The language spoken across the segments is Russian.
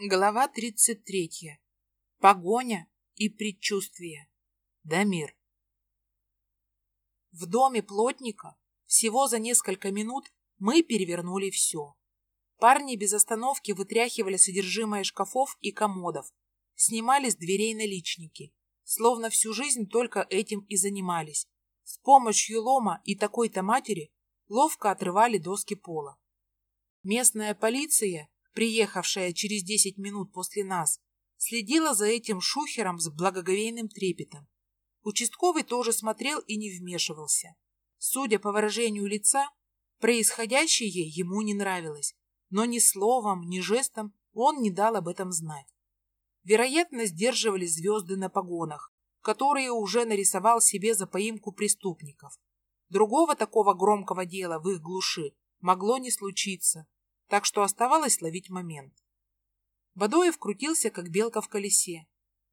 Глава 33. Погоня и предчувствие. Дамир. В доме плотника всего за несколько минут мы перевернули все. Парни без остановки вытряхивали содержимое шкафов и комодов, снимали с дверей наличники, словно всю жизнь только этим и занимались. С помощью лома и такой-то матери ловко отрывали доски пола. Местная полиция приехавшая через десять минут после нас, следила за этим шухером с благоговейным трепетом. Участковый тоже смотрел и не вмешивался. Судя по выражению лица, происходящее ему не нравилось, но ни словом, ни жестом он не дал об этом знать. Вероятно, сдерживали звезды на погонах, которые уже нарисовал себе за поимку преступников. Другого такого громкого дела в их глуши могло не случиться, так что оставалось ловить момент. Бадоев крутился, как белка в колесе.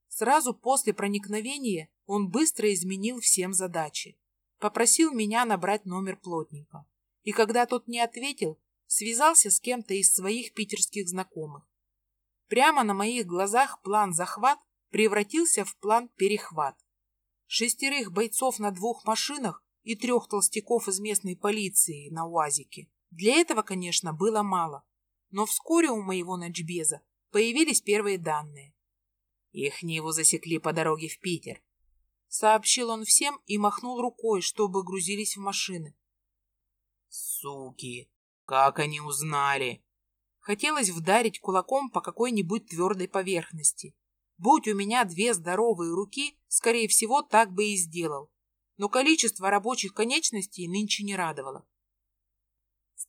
Сразу после проникновения он быстро изменил всем задачи. Попросил меня набрать номер плотника. И когда тот не ответил, связался с кем-то из своих питерских знакомых. Прямо на моих глазах план захват превратился в план перехват. Шестерых бойцов на двух машинах и трех толстяков из местной полиции на УАЗике для этого, конечно, было мало, но вскоре у моего ночбеза появились первые данные. Их Ниву засекли по дороге в Питер. Сообщил он всем и махнул рукой, чтобы грузились в машины. Суки, как они узнали? Хотелось вдарить кулаком по какой-нибудь твердой поверхности. Будь у меня две здоровые руки, скорее всего, так бы и сделал. Но количество рабочих конечностей нынче не радовало.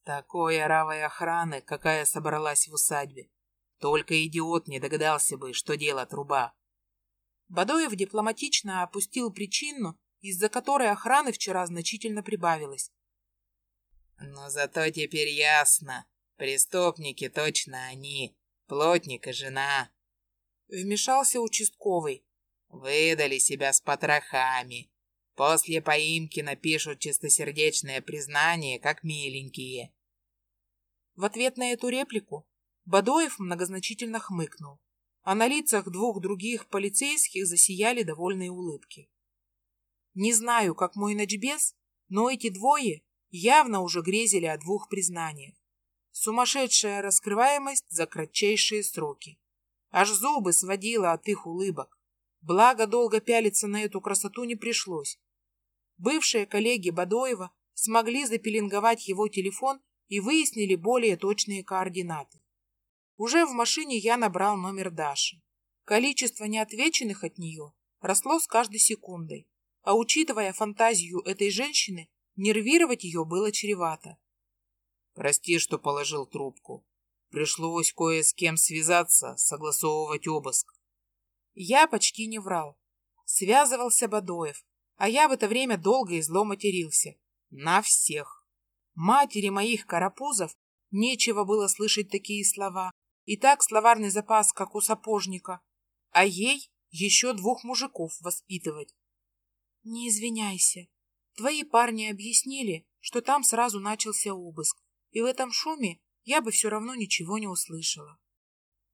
Такой оравой охраны, какая собралась в усадьбе. Только идиот не догадался бы, что дело труба. Бадоев дипломатично опустил причину, из-за которой охраны вчера значительно прибавилось. Но зато теперь ясно. Преступники точно они. Плотник и жена. Вмешался участковый. Выдали себя с потрохами. После поимки напишут чистосердечное признание, как миленькие. В ответ на эту реплику Бадоев многозначительно хмыкнул, а на лицах двух других полицейских засияли довольные улыбки. Не знаю, как мой ночбес, но эти двое явно уже грезили о двух признаниях. Сумасшедшая раскрываемость за кратчайшие сроки. Аж зубы сводило от их улыбок. Благо, долго пялиться на эту красоту не пришлось. Бывшие коллеги Бадоева смогли запеленговать его телефон и выяснили более точные координаты. Уже в машине я набрал номер Даши. Количество неотвеченных от нее росло с каждой секундой, а учитывая фантазию этой женщины, нервировать ее было чревато. «Прости, что положил трубку. Пришлось кое с кем связаться, согласовывать обыск». Я почти не врал. Связывался Бадоев, а я в это время долго и зло матерился. На всех. Матери моих карапузов нечего было слышать такие слова. И так словарный запас, как у сапожника. А ей еще двух мужиков воспитывать. Не извиняйся. Твои парни объяснили, что там сразу начался обыск. И в этом шуме я бы все равно ничего не услышала.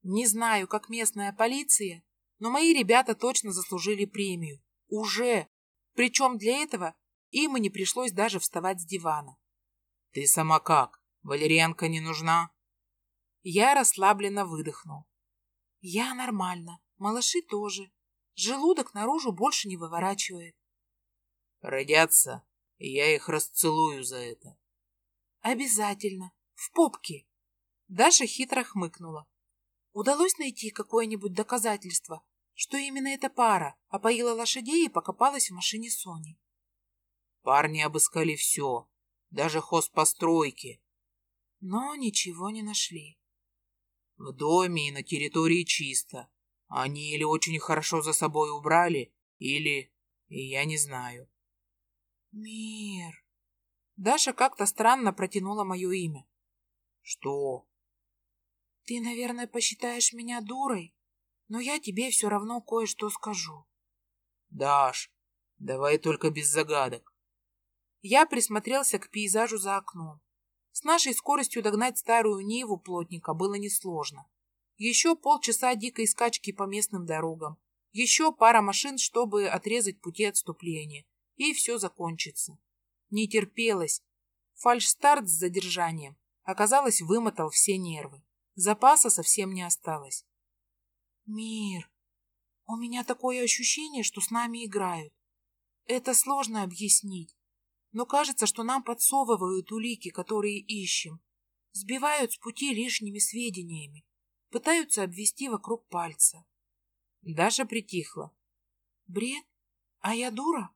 Не знаю, как местная полиция, но мои ребята точно заслужили премию. Уже. Причем для этого им и не пришлось даже вставать с дивана. Ты сама как? Валерьянка не нужна? Я расслабленно выдохнул. Я нормально. Малыши тоже. Желудок наружу больше не выворачивает. Родятся, и я их расцелую за это. Обязательно. В попке. Даша хитро хмыкнула. Удалось найти какое-нибудь доказательство, что именно эта пара опоила лошадей и покопалась в машине Сони. Парни обыскали все, даже хозпостройки. Но ничего не нашли. В доме и на территории чисто. Они или очень хорошо за собой убрали, или... я не знаю. Мир. Даша как-то странно протянула мое имя. Что? Ты, наверное, посчитаешь меня дурой, но я тебе все равно кое-что скажу. Даш, давай только без загадок. Я присмотрелся к пейзажу за окном. С нашей скоростью догнать старую Ниву плотника было несложно. Еще полчаса дикой скачки по местным дорогам. Еще пара машин, чтобы отрезать пути отступления. И все закончится. Не терпелось. Фальшстарт с задержанием. Оказалось, вымотал все нервы. Запаса совсем не осталось. Мир, у меня такое ощущение, что с нами играют. Это сложно объяснить, но кажется, что нам подсовывают улики, которые ищем, сбивают с пути лишними сведениями, пытаются обвести вокруг пальца. Даша притихла. Бред? А я дура?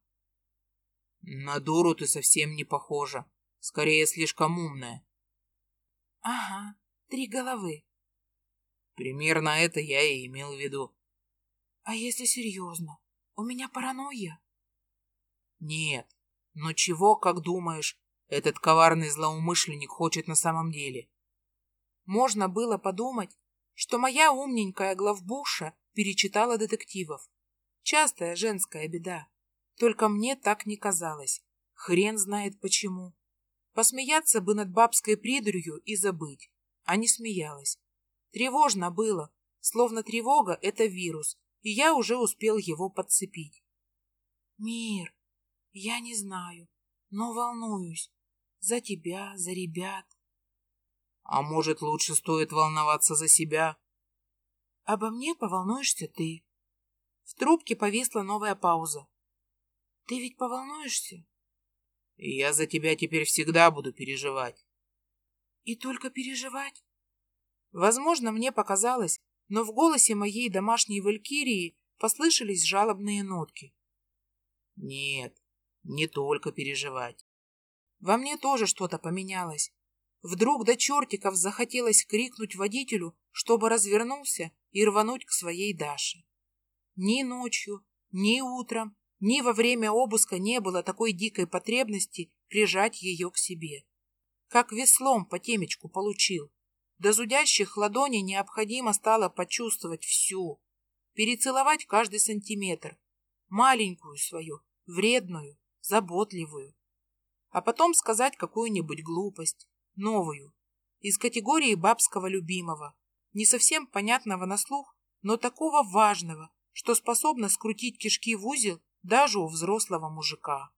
На дуру ты совсем не похожа. Скорее, слишком умная. Ага, три головы. Примерно это я и имел в виду. А если серьезно? У меня паранойя? Нет. Но чего, как думаешь, этот коварный злоумышленник хочет на самом деле? Можно было подумать, что моя умненькая главбуша перечитала детективов. Частая женская беда. Только мне так не казалось. Хрен знает почему. Посмеяться бы над бабской придурью и забыть. А не смеялась. Тревожно было, словно тревога — это вирус, и я уже успел его подцепить. Мир, я не знаю, но волнуюсь. За тебя, за ребят. А может, лучше стоит волноваться за себя? Обо мне поволнуешься ты. В трубке повисла новая пауза. Ты ведь поволнуешься? Я за тебя теперь всегда буду переживать. И только переживать? Возможно, мне показалось, но в голосе моей домашней валькирии послышались жалобные нотки. Нет, не только переживать. Во мне тоже что-то поменялось. Вдруг до чертиков захотелось крикнуть водителю, чтобы развернулся и рвануть к своей Даше. Ни ночью, ни утром, ни во время обыска не было такой дикой потребности прижать ее к себе. Как веслом по темечку получил. До зудящих ладоней необходимо стало почувствовать всю, перецеловать каждый сантиметр, маленькую свою, вредную, заботливую, а потом сказать какую-нибудь глупость, новую, из категории бабского любимого, не совсем понятного на слух, но такого важного, что способно скрутить кишки в узел даже у взрослого мужика.